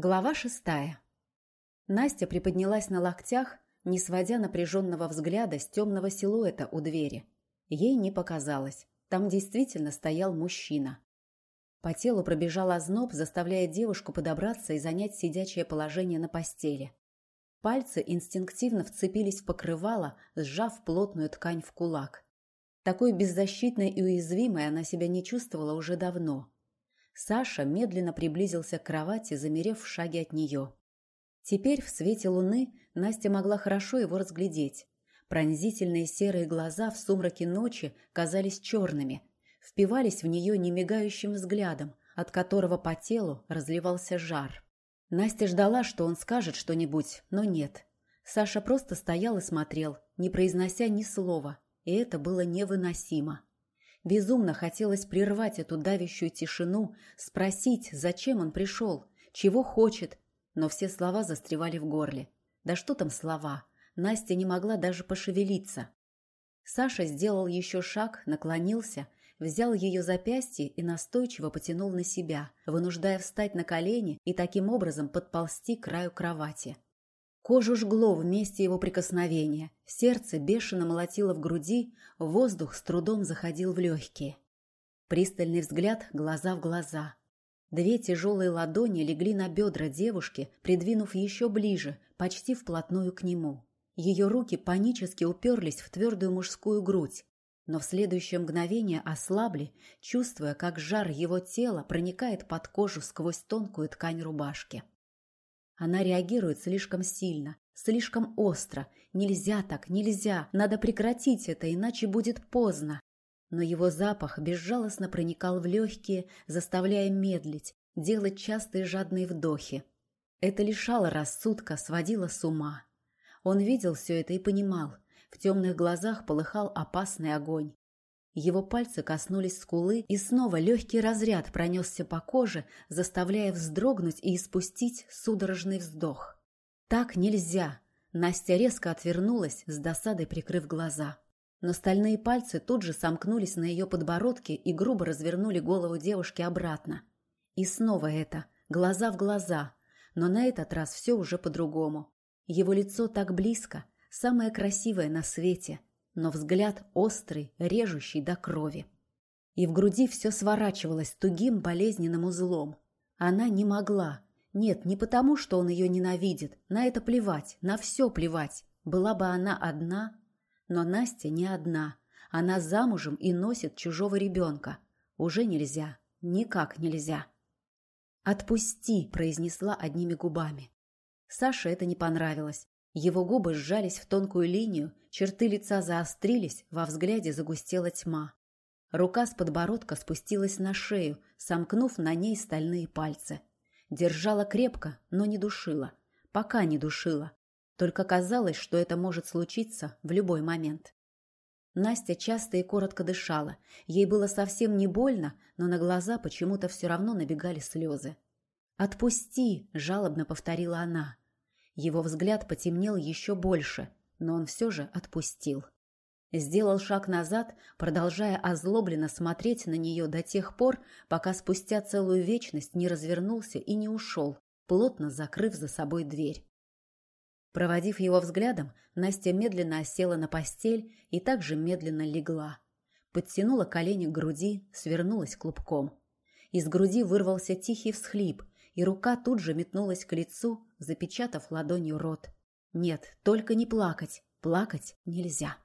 Глава шестая. Настя приподнялась на локтях, не сводя напряженного взгляда с темного силуэта у двери. Ей не показалось. Там действительно стоял мужчина. По телу пробежал озноб, заставляя девушку подобраться и занять сидячее положение на постели. Пальцы инстинктивно вцепились в покрывало, сжав плотную ткань в кулак. Такой беззащитной и уязвимой она себя не чувствовала уже давно. Саша медленно приблизился к кровати, замерев в шаге от нее. Теперь в свете луны Настя могла хорошо его разглядеть. Пронзительные серые глаза в сумраке ночи казались черными, впивались в нее немигающим взглядом, от которого по телу разливался жар. Настя ждала, что он скажет что-нибудь, но нет. Саша просто стоял и смотрел, не произнося ни слова, и это было невыносимо. Безумно хотелось прервать эту давящую тишину, спросить, зачем он пришел, чего хочет, но все слова застревали в горле. Да что там слова? Настя не могла даже пошевелиться. Саша сделал еще шаг, наклонился, взял ее запястье и настойчиво потянул на себя, вынуждая встать на колени и таким образом подползти к краю кровати. Кожу жгло в месте его прикосновения, сердце бешено молотило в груди, воздух с трудом заходил в легкие. Пристальный взгляд глаза в глаза. Две тяжелые ладони легли на бедра девушки, придвинув еще ближе, почти вплотную к нему. Ее руки панически уперлись в твердую мужскую грудь, но в следующее мгновение ослабли, чувствуя, как жар его тела проникает под кожу сквозь тонкую ткань рубашки. Она реагирует слишком сильно, слишком остро. Нельзя так, нельзя. Надо прекратить это, иначе будет поздно. Но его запах безжалостно проникал в легкие, заставляя медлить, делать частые жадные вдохи. Это лишало рассудка, сводило с ума. Он видел все это и понимал. В темных глазах полыхал опасный огонь. Его пальцы коснулись скулы, и снова легкий разряд пронесся по коже, заставляя вздрогнуть и испустить судорожный вздох. «Так нельзя!» Настя резко отвернулась, с досадой прикрыв глаза. Но стальные пальцы тут же сомкнулись на ее подбородке и грубо развернули голову девушки обратно. И снова это, глаза в глаза, но на этот раз все уже по-другому. Его лицо так близко, самое красивое на свете – но взгляд острый, режущий до крови. И в груди все сворачивалось тугим болезненным узлом. Она не могла. Нет, не потому, что он ее ненавидит. На это плевать, на все плевать. Была бы она одна. Но Настя не одна. Она замужем и носит чужого ребенка. Уже нельзя. Никак нельзя. «Отпусти», – произнесла одними губами. Саше это не понравилось. Его губы сжались в тонкую линию, черты лица заострились, во взгляде загустела тьма. Рука с подбородка спустилась на шею, сомкнув на ней стальные пальцы. Держала крепко, но не душила. Пока не душила. Только казалось, что это может случиться в любой момент. Настя часто и коротко дышала. Ей было совсем не больно, но на глаза почему-то все равно набегали слезы. «Отпусти!» – жалобно повторила она. Его взгляд потемнел еще больше, но он все же отпустил. Сделал шаг назад, продолжая озлобленно смотреть на нее до тех пор, пока спустя целую вечность не развернулся и не ушел, плотно закрыв за собой дверь. Проводив его взглядом, Настя медленно осела на постель и также медленно легла. Подтянула колени к груди, свернулась клубком. Из груди вырвался тихий всхлип, и рука тут же метнулась к лицу, запечатав ладонью рот. Нет, только не плакать. Плакать нельзя.